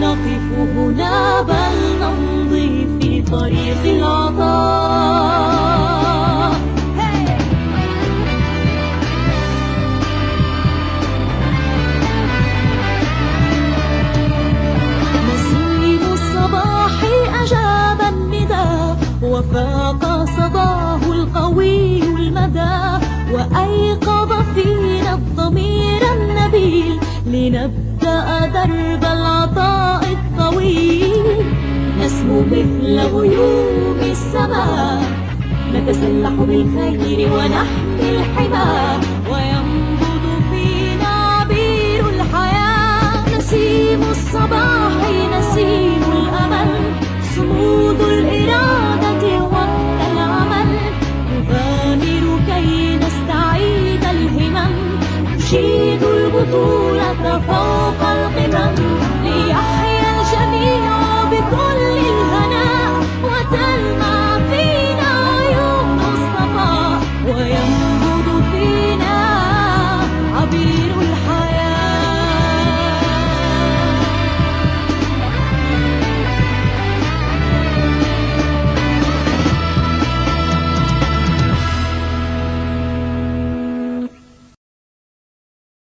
نقف هنا بل نمضي في طريق العطاء! نسيم الصباح أجاب النداء وفاق صداه القوي المدى وأيقظ فينا الضمير النبيل لنبدأ درب نتسلح بالخير ونحمي الحمى وينبض فينا عبير الحياة. نسيم الصباح نسيم الأمل. صمود الإرادة وقت العمل نغامر كي نستعيد الهمم. نشيد البطولة